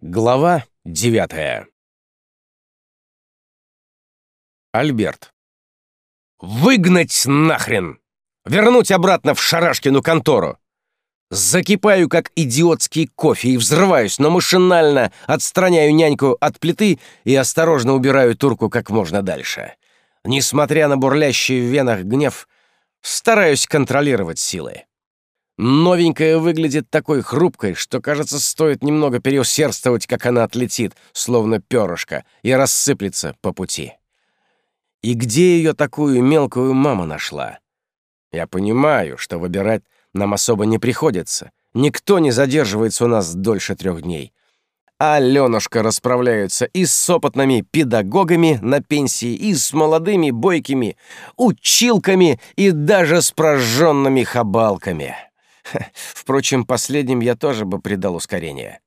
Глава девятая. Альберт. «Выгнать нахрен! Вернуть обратно в Шарашкину контору!» Закипаю, как идиотский кофе, и взрываюсь, но машинально отстраняю няньку от плиты и осторожно убираю турку как можно дальше. Несмотря на бурлящий в венах гнев, стараюсь контролировать силы. Новенькая выглядит такой хрупкой, что, кажется, стоит немного переусердствовать, как она отлетит, словно перышко, и рассыплется по пути. И где ее такую мелкую мама нашла? Я понимаю, что выбирать нам особо не приходится. Никто не задерживается у нас дольше трех дней. А Аленушка расправляются и с опытными педагогами на пенсии, и с молодыми бойкими училками, и даже с прожженными хабалками. Впрочем, последним я тоже бы придал ускорение.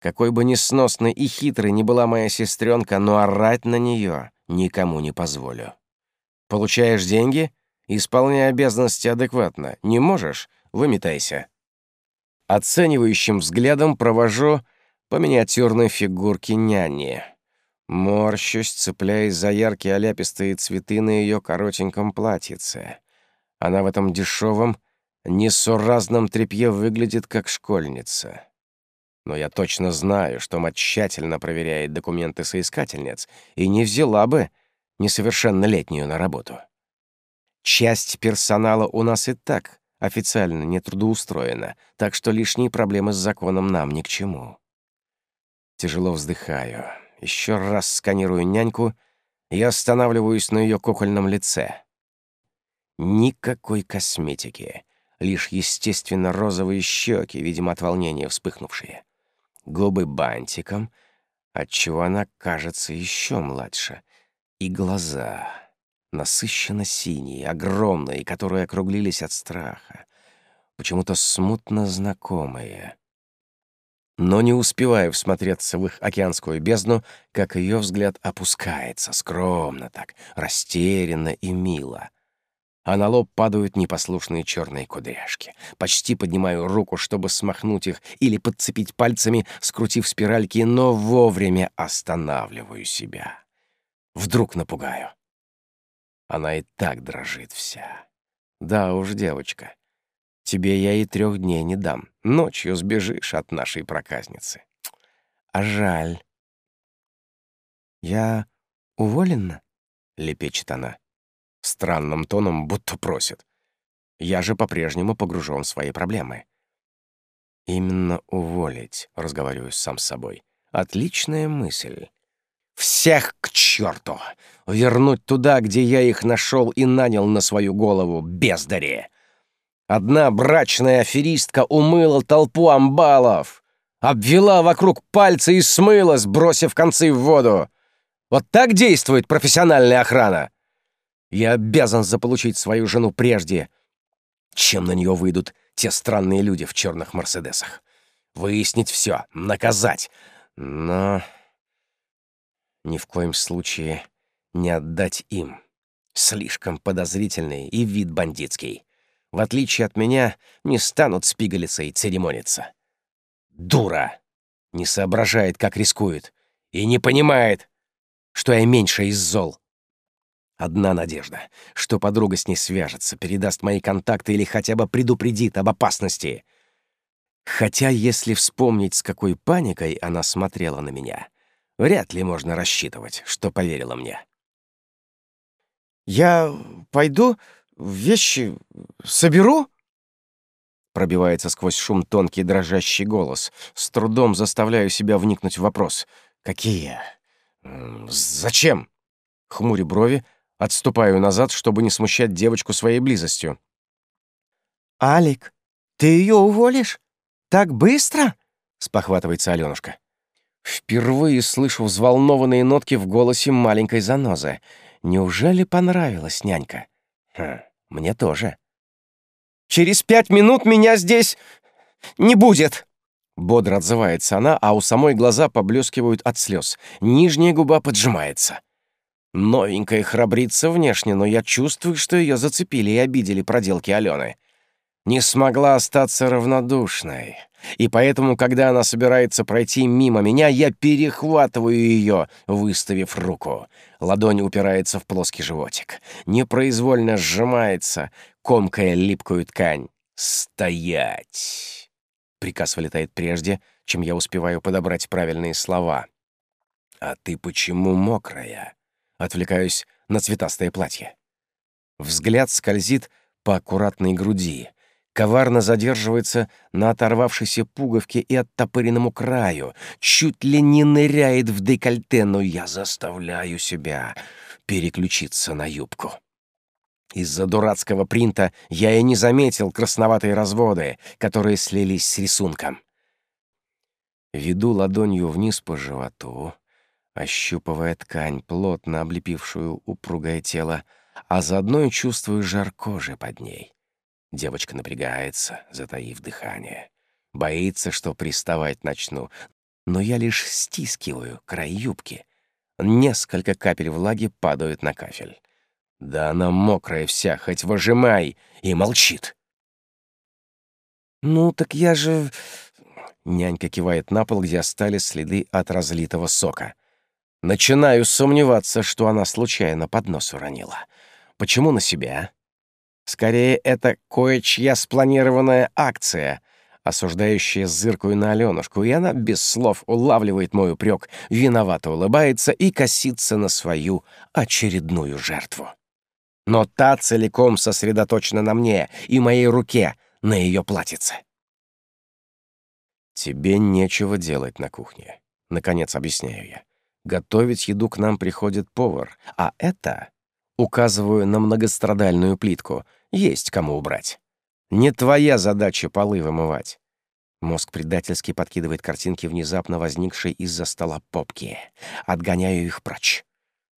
Какой бы несносной и хитрой ни была моя сестренка, но орать на нее никому не позволю. Получаешь деньги? Исполняй обязанности адекватно. Не можешь? Выметайся. Оценивающим взглядом провожу по миниатюрной фигурке няни. Морщусь, цепляясь за яркие оляпистые цветы на ее коротеньком платьице. Она в этом дешевом, несуразном тряпье выглядит как школьница. Но я точно знаю, что мать тщательно проверяет документы соискательниц и не взяла бы несовершеннолетнюю на работу. Часть персонала у нас и так официально не трудоустроена, так что лишние проблемы с законом нам ни к чему. Тяжело вздыхаю, еще раз сканирую няньку и останавливаюсь на ее кукольном лице. Никакой косметики, лишь естественно розовые щеки, видимо, от волнения вспыхнувшие. Губы бантиком, отчего она кажется еще младше. И глаза, насыщенно синие, огромные, которые округлились от страха, почему-то смутно знакомые. Но не успеваю всмотреться в их океанскую бездну, как ее взгляд опускается, скромно так, растерянно и мило — а на лоб падают непослушные черные кудряшки. Почти поднимаю руку, чтобы смахнуть их или подцепить пальцами, скрутив спиральки, но вовремя останавливаю себя. Вдруг напугаю. Она и так дрожит вся. Да уж, девочка, тебе я и трех дней не дам. Ночью сбежишь от нашей проказницы. А жаль. «Я уволена?» — лепечет она. Странным тоном, будто просит. Я же по-прежнему погружен в свои проблемы. «Именно уволить», — разговариваю сам с собой. «Отличная мысль. Всех к черту! Вернуть туда, где я их нашел и нанял на свою голову, бездари!» Одна брачная аферистка умыла толпу амбалов, обвела вокруг пальца и смыла, сбросив концы в воду. Вот так действует профессиональная охрана. Я обязан заполучить свою жену прежде, чем на нее выйдут те странные люди в черных Мерседесах. Выяснить все, наказать. Но ни в коем случае не отдать им. Слишком подозрительный и вид бандитский. В отличие от меня, не станут спигалиться и церемониться. Дура! Не соображает, как рискует. И не понимает, что я меньше из зол. Одна надежда, что подруга с ней свяжется, передаст мои контакты или хотя бы предупредит об опасности. Хотя, если вспомнить, с какой паникой она смотрела на меня, вряд ли можно рассчитывать, что поверила мне. «Я пойду, вещи соберу?» Пробивается сквозь шум тонкий дрожащий голос. С трудом заставляю себя вникнуть в вопрос. «Какие? Зачем?» Хмурю брови, Отступаю назад, чтобы не смущать девочку своей близостью. «Алик, ты ее уволишь? Так быстро?» — спохватывается Алёнушка. Впервые слышу взволнованные нотки в голосе маленькой занозы. Неужели понравилась нянька? Хм, мне тоже. «Через пять минут меня здесь не будет!» Бодро отзывается она, а у самой глаза поблескивают от слез. Нижняя губа поджимается. Новенькая храбрится внешне, но я чувствую, что ее зацепили и обидели проделки Алены. Не смогла остаться равнодушной. И поэтому, когда она собирается пройти мимо меня, я перехватываю ее, выставив руку. Ладонь упирается в плоский животик. Непроизвольно сжимается, комкая липкую ткань. «Стоять!» Приказ вылетает прежде, чем я успеваю подобрать правильные слова. «А ты почему мокрая?» Отвлекаюсь на цветастое платье. Взгляд скользит по аккуратной груди, коварно задерживается на оторвавшейся пуговке и оттопыренному краю, чуть ли не ныряет в декольте, но я заставляю себя переключиться на юбку. Из-за дурацкого принта я и не заметил красноватые разводы, которые слились с рисунком. Веду ладонью вниз по животу, ощупывая ткань, плотно облепившую упругое тело, а заодно и чувствую жар кожи под ней. Девочка напрягается, затаив дыхание. Боится, что приставать начну, но я лишь стискиваю край юбки. Несколько капель влаги падают на кафель. Да она мокрая вся, хоть выжимай, и молчит. «Ну, так я же...» Нянька кивает на пол, где остались следы от разлитого сока. Начинаю сомневаться, что она случайно под нос уронила. Почему на себя? Скорее, это кое-чья спланированная акция, осуждающая зыркую на Алёнушку, и она без слов улавливает мой упрек, виновато улыбается и косится на свою очередную жертву но та целиком сосредоточена на мне и моей руке, на ее платьице. «Тебе нечего делать на кухне», — наконец объясняю я. «Готовить еду к нам приходит повар, а это...» Указываю на многострадальную плитку. Есть кому убрать. Не твоя задача полы вымывать. Мозг предательски подкидывает картинки внезапно возникшей из-за стола попки. Отгоняю их прочь.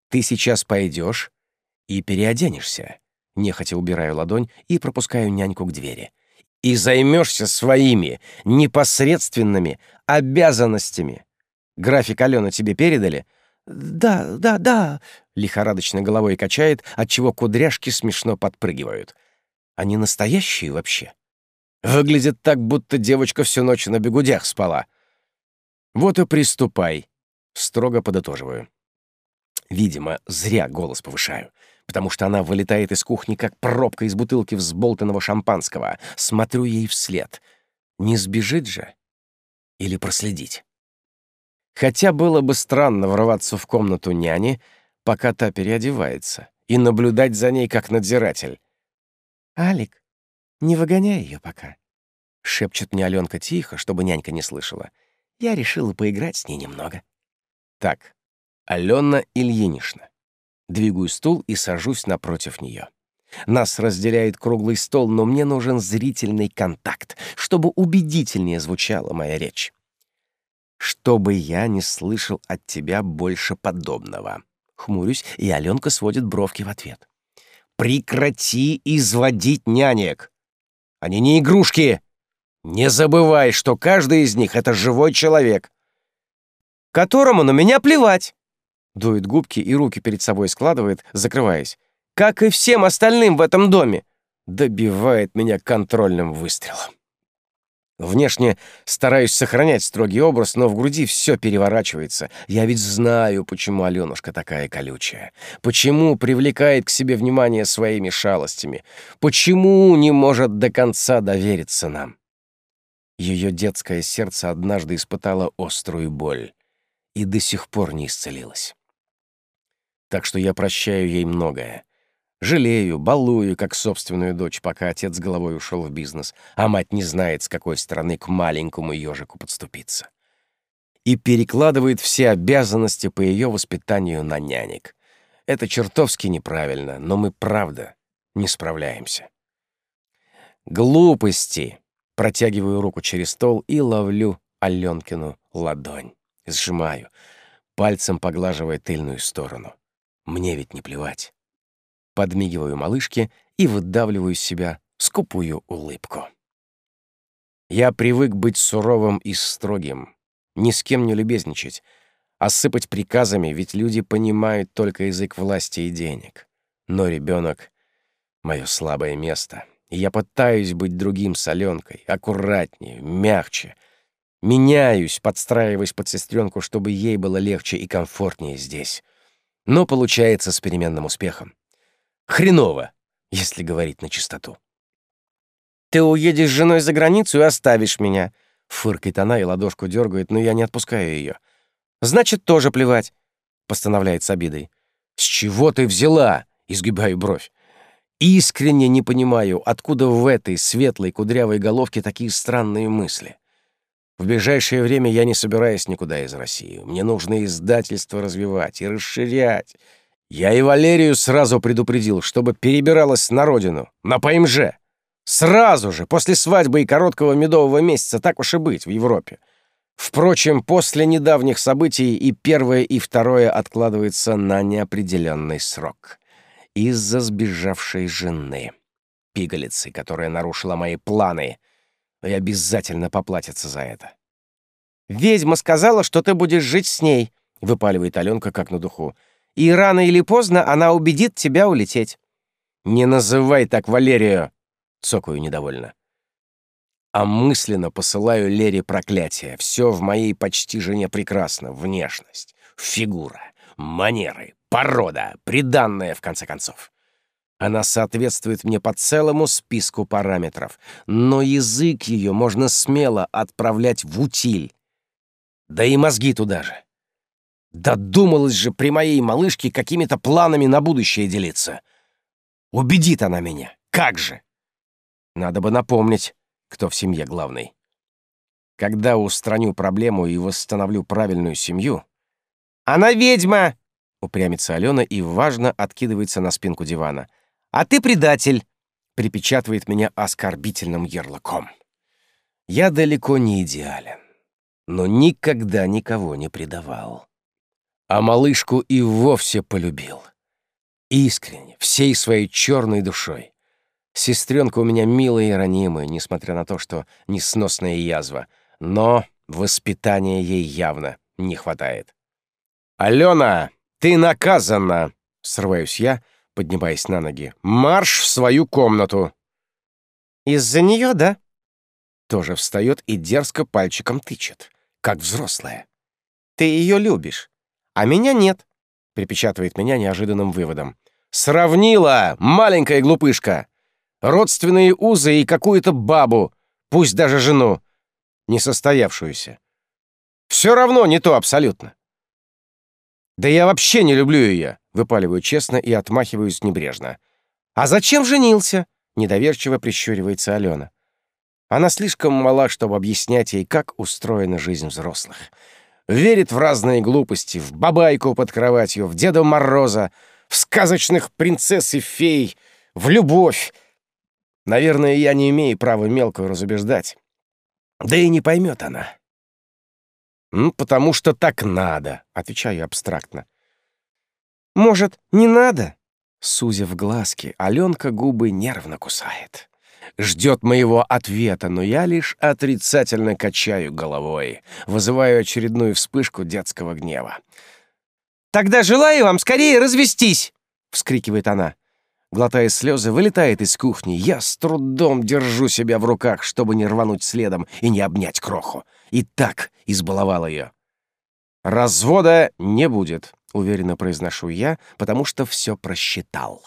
Ты сейчас пойдешь, и переоденешься. Нехотя убираю ладонь и пропускаю няньку к двери. И займешься своими непосредственными обязанностями. График Алена тебе передали? Да, да, да. Лихорадочно головой качает, отчего кудряшки смешно подпрыгивают. Они настоящие вообще? Выглядит так, будто девочка всю ночь на бегудях спала. Вот и приступай. Строго подытоживаю. Видимо, зря голос повышаю потому что она вылетает из кухни, как пробка из бутылки взболтанного шампанского. Смотрю ей вслед. Не сбежит же? Или проследить? Хотя было бы странно врываться в комнату няни, пока та переодевается, и наблюдать за ней как надзиратель. «Алик, не выгоняй ее пока», — шепчет мне Аленка тихо, чтобы нянька не слышала. «Я решила поиграть с ней немного». Так, Алена Ильинична. Двигаю стул и сажусь напротив нее. Нас разделяет круглый стол, но мне нужен зрительный контакт, чтобы убедительнее звучала моя речь. Чтобы я не слышал от тебя больше подобного. Хмурюсь, и Аленка сводит бровки в ответ. Прекрати изводить нянек. Они не игрушки. Не забывай, что каждый из них — это живой человек. Которому на меня плевать дует губки и руки перед собой складывает, закрываясь. «Как и всем остальным в этом доме!» Добивает меня контрольным выстрелом. Внешне стараюсь сохранять строгий образ, но в груди все переворачивается. Я ведь знаю, почему Алёнушка такая колючая. Почему привлекает к себе внимание своими шалостями. Почему не может до конца довериться нам. Ее детское сердце однажды испытало острую боль и до сих пор не исцелилось. Так что я прощаю ей многое. Жалею, балую, как собственную дочь, пока отец головой ушел в бизнес, а мать не знает, с какой стороны к маленькому ежику подступиться. И перекладывает все обязанности по ее воспитанию на нянек. Это чертовски неправильно, но мы, правда, не справляемся. Глупости! Протягиваю руку через стол и ловлю Аленкину ладонь. Сжимаю, пальцем поглаживая тыльную сторону. Мне ведь не плевать. Подмигиваю малышке и выдавливаю из себя скупую улыбку. Я привык быть суровым и строгим, ни с кем не любезничать, осыпать приказами, ведь люди понимают только язык власти и денег. Но ребенок — мое слабое место, И я пытаюсь быть другим с Аленкой, аккуратнее, мягче. Меняюсь, подстраиваясь под сестренку, чтобы ей было легче и комфортнее здесь. Но получается с переменным успехом. Хреново, если говорить на чистоту. «Ты уедешь с женой за границу и оставишь меня», — фыркает она и ладошку дергает, но я не отпускаю ее. «Значит, тоже плевать», — постановляет с обидой. «С чего ты взяла?» — изгибаю бровь. Искренне не понимаю, откуда в этой светлой кудрявой головке такие странные мысли. В ближайшее время я не собираюсь никуда из России. Мне нужно издательство развивать и расширять. Я и Валерию сразу предупредил, чтобы перебиралась на родину, на ПМЖ. Сразу же, после свадьбы и короткого медового месяца, так уж и быть, в Европе. Впрочем, после недавних событий и первое, и второе откладывается на неопределенный срок из-за сбежавшей жены, пигалицы, которая нарушила мои планы, и обязательно поплатится за это. «Ведьма сказала, что ты будешь жить с ней», — выпаливает Аленка как на духу. «И рано или поздно она убедит тебя улететь». «Не называй так Валерию!» — цокаю недовольно. А мысленно посылаю Лере проклятие. Все в моей почти жене прекрасно. Внешность, фигура, манеры, порода, приданная, в конце концов. Она соответствует мне по целому списку параметров, но язык ее можно смело отправлять в утиль. Да и мозги туда же. Додумалась же при моей малышке какими-то планами на будущее делиться. Убедит она меня. Как же? Надо бы напомнить, кто в семье главный. Когда устраню проблему и восстановлю правильную семью... «Она ведьма!» Упрямится Алена и, важно, откидывается на спинку дивана. «А ты предатель!» Припечатывает меня оскорбительным ярлыком. Я далеко не идеален, но никогда никого не предавал. А малышку и вовсе полюбил. Искренне, всей своей черной душой. Сестренка у меня милая и ранимая, несмотря на то, что несносная язва. Но воспитания ей явно не хватает. «Алена!» «Ты наказана!» — срываюсь я, поднимаясь на ноги. «Марш в свою комнату!» «Из-за нее, да?» Тоже встает и дерзко пальчиком тычет, как взрослая. «Ты ее любишь, а меня нет», — припечатывает меня неожиданным выводом. «Сравнила, маленькая глупышка! Родственные узы и какую-то бабу, пусть даже жену, несостоявшуюся. Все равно не то абсолютно. «Да я вообще не люблю ее», — выпаливаю честно и отмахиваюсь небрежно. «А зачем женился?» — недоверчиво прищуривается Алена. Она слишком мала, чтобы объяснять ей, как устроена жизнь взрослых. Верит в разные глупости, в бабайку под кроватью, в Деда Мороза, в сказочных принцесс и фей, в любовь. Наверное, я не имею права мелкую разубеждать. Да и не поймет она. «Ну, потому что так надо», — отвечаю абстрактно. «Может, не надо?» Сузив глазки, Аленка губы нервно кусает. Ждет моего ответа, но я лишь отрицательно качаю головой, вызываю очередную вспышку детского гнева. «Тогда желаю вам скорее развестись!» — вскрикивает она. Глотая слезы, вылетает из кухни. Я с трудом держу себя в руках, чтобы не рвануть следом и не обнять кроху. И так избаловал ее. «Развода не будет», — уверенно произношу я, потому что все просчитал.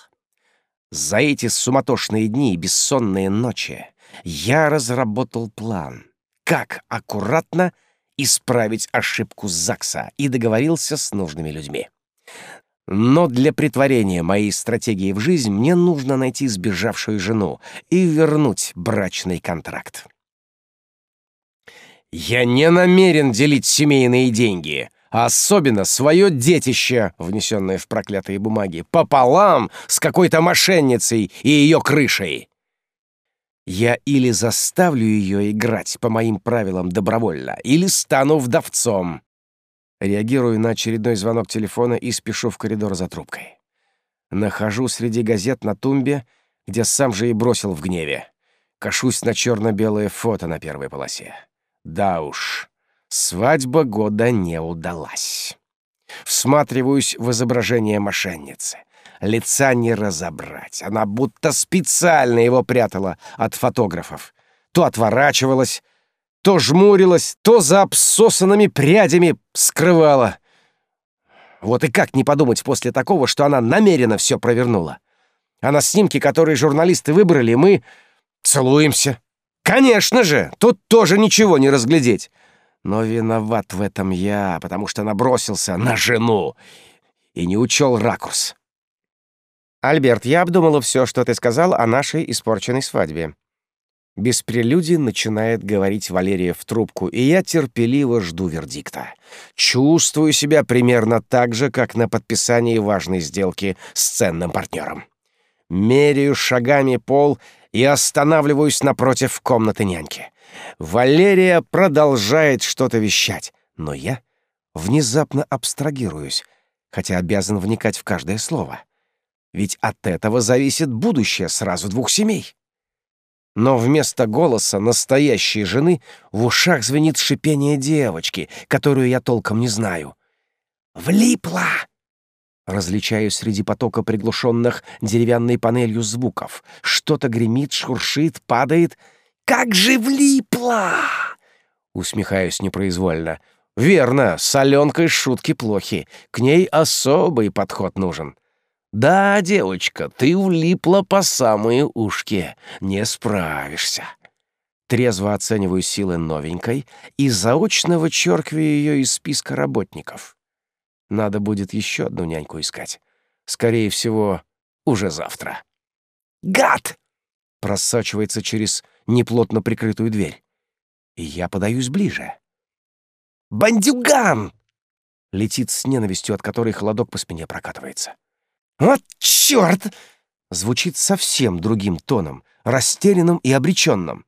За эти суматошные дни и бессонные ночи я разработал план, как аккуратно исправить ошибку ЗАГСа и договорился с нужными людьми. Но для притворения моей стратегии в жизнь мне нужно найти сбежавшую жену и вернуть брачный контракт. Я не намерен делить семейные деньги, а особенно свое детище, внесенное в проклятые бумаги, пополам с какой-то мошенницей и ее крышей. Я или заставлю ее играть по моим правилам добровольно, или стану вдовцом. Реагирую на очередной звонок телефона и спешу в коридор за трубкой. Нахожу среди газет на тумбе, где сам же и бросил в гневе. Кашусь на черно-белое фото на первой полосе. Да уж, свадьба года не удалась. Всматриваюсь в изображение мошенницы. Лица не разобрать. Она будто специально его прятала от фотографов. То отворачивалась, то жмурилась, то за обсосанными прядями скрывала. Вот и как не подумать после такого, что она намеренно все провернула. А на снимке, которые журналисты выбрали, мы целуемся. Конечно же, тут тоже ничего не разглядеть. Но виноват в этом я, потому что набросился на жену и не учел ракурс. «Альберт, я обдумала все, что ты сказал о нашей испорченной свадьбе». Без прелюдий начинает говорить Валерия в трубку, и я терпеливо жду вердикта. Чувствую себя примерно так же, как на подписании важной сделки с ценным партнером. Меряю шагами пол и останавливаюсь напротив комнаты няньки. Валерия продолжает что-то вещать, но я внезапно абстрагируюсь, хотя обязан вникать в каждое слово. Ведь от этого зависит будущее сразу двух семей. Но вместо голоса настоящей жены в ушах звенит шипение девочки, которую я толком не знаю. «Влипла!» Различаю среди потока приглушенных деревянной панелью звуков. Что-то гремит, шуршит, падает. «Как же влипла!» Усмехаюсь непроизвольно. «Верно, с Аленкой шутки плохи. К ней особый подход нужен». «Да, девочка, ты влипла по самые ушки. Не справишься». Трезво оцениваю силы новенькой и заочно вычеркиваю ее из списка работников. Надо будет еще одну няньку искать. Скорее всего, уже завтра. «Гад!» — просачивается через неплотно прикрытую дверь. И я подаюсь ближе. «Бандюган!» — летит с ненавистью, от которой холодок по спине прокатывается. «Вот черт!» Звучит совсем другим тоном, растерянным и обреченным.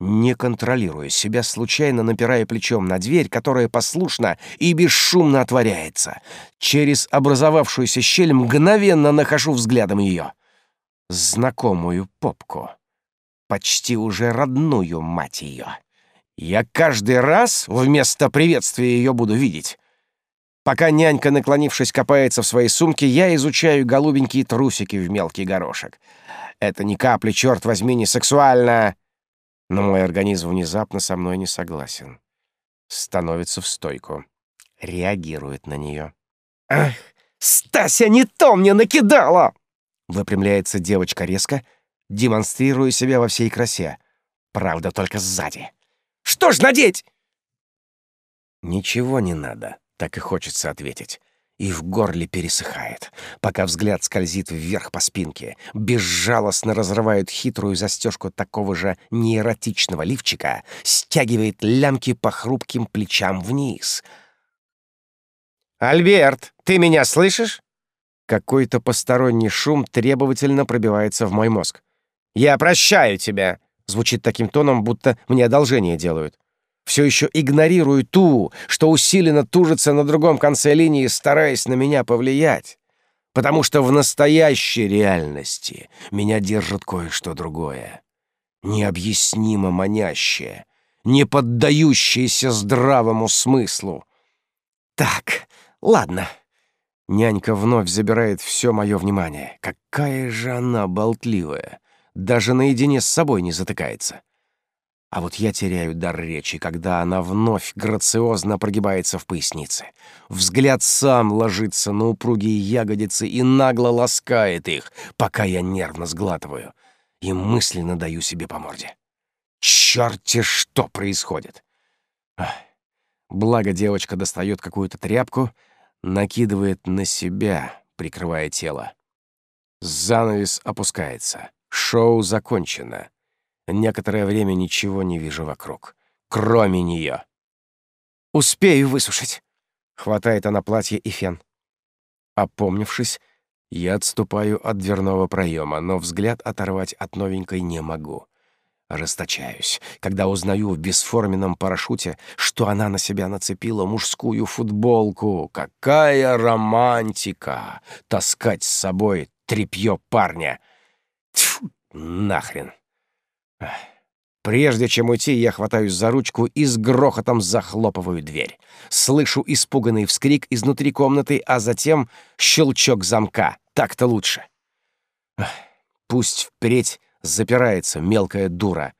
Не контролируя себя, случайно напирая плечом на дверь, которая послушно и бесшумно отворяется. Через образовавшуюся щель мгновенно нахожу взглядом ее. Знакомую попку. Почти уже родную мать ее. Я каждый раз вместо приветствия ее буду видеть. Пока нянька, наклонившись, копается в своей сумке, я изучаю голубенькие трусики в мелкий горошек. Это ни капли, черт возьми, не сексуально. Но мой организм внезапно со мной не согласен. Становится в стойку. Реагирует на нее. «Ах, Стася не то мне накидала!» Выпрямляется девочка резко, демонстрируя себя во всей красе. Правда, только сзади. «Что ж надеть?» Ничего не надо. Так и хочется ответить. И в горле пересыхает, пока взгляд скользит вверх по спинке, безжалостно разрывает хитрую застежку такого же неэротичного лифчика, стягивает лямки по хрупким плечам вниз. «Альберт, ты меня слышишь?» Какой-то посторонний шум требовательно пробивается в мой мозг. «Я прощаю тебя!» Звучит таким тоном, будто мне одолжение делают все еще игнорирую ту, что усиленно тужится на другом конце линии, стараясь на меня повлиять. Потому что в настоящей реальности меня держит кое-что другое. Необъяснимо манящее, не поддающееся здравому смыслу. Так, ладно. Нянька вновь забирает все мое внимание. Какая же она болтливая. Даже наедине с собой не затыкается. А вот я теряю дар речи, когда она вновь грациозно прогибается в пояснице. Взгляд сам ложится на упругие ягодицы и нагло ласкает их, пока я нервно сглатываю и мысленно даю себе по морде. Чёрте что происходит! Ах. Благо девочка достает какую-то тряпку, накидывает на себя, прикрывая тело. Занавес опускается. Шоу закончено. Некоторое время ничего не вижу вокруг, кроме нее. «Успею высушить!» — хватает она платье и фен. Опомнившись, я отступаю от дверного проема, но взгляд оторвать от новенькой не могу. Расточаюсь, когда узнаю в бесформенном парашюте, что она на себя нацепила мужскую футболку. Какая романтика! Таскать с собой тряпье парня! Тьфу, нахрен! Прежде чем уйти, я хватаюсь за ручку и с грохотом захлопываю дверь. Слышу испуганный вскрик изнутри комнаты, а затем щелчок замка. Так-то лучше. Пусть впредь запирается мелкая дура.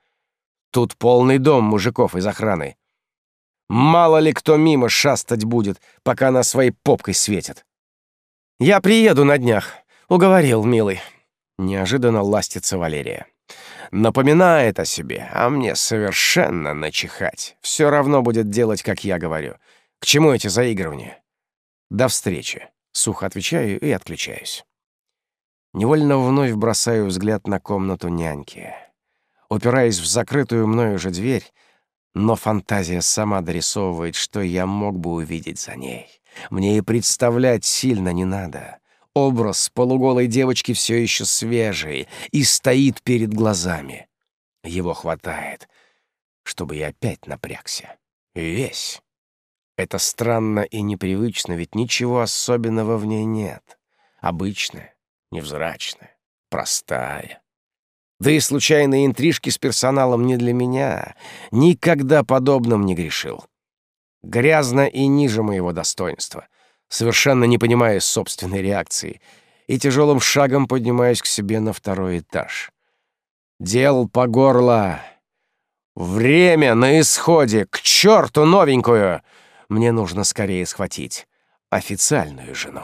Тут полный дом мужиков из охраны. Мало ли кто мимо шастать будет, пока она своей попкой светит. «Я приеду на днях», — уговорил, милый. Неожиданно ластится Валерия. Напоминает о себе, а мне совершенно начихать. Все равно будет делать, как я говорю. К чему эти заигрывания? До встречи. Сухо отвечаю и отключаюсь. Невольно вновь бросаю взгляд на комнату няньки. Упираясь в закрытую мною же дверь, но фантазия сама дорисовывает, что я мог бы увидеть за ней. Мне и представлять сильно не надо. Образ полуголой девочки все еще свежий и стоит перед глазами. Его хватает, чтобы я опять напрягся. Весь. Это странно и непривычно, ведь ничего особенного в ней нет. Обычная, невзрачная, простая. Да и случайные интрижки с персоналом не для меня. Никогда подобным не грешил. Грязно и ниже моего достоинства совершенно не понимая собственной реакции, и тяжелым шагом поднимаюсь к себе на второй этаж. Дел по горло. Время на исходе. К черту новенькую! Мне нужно скорее схватить официальную жену.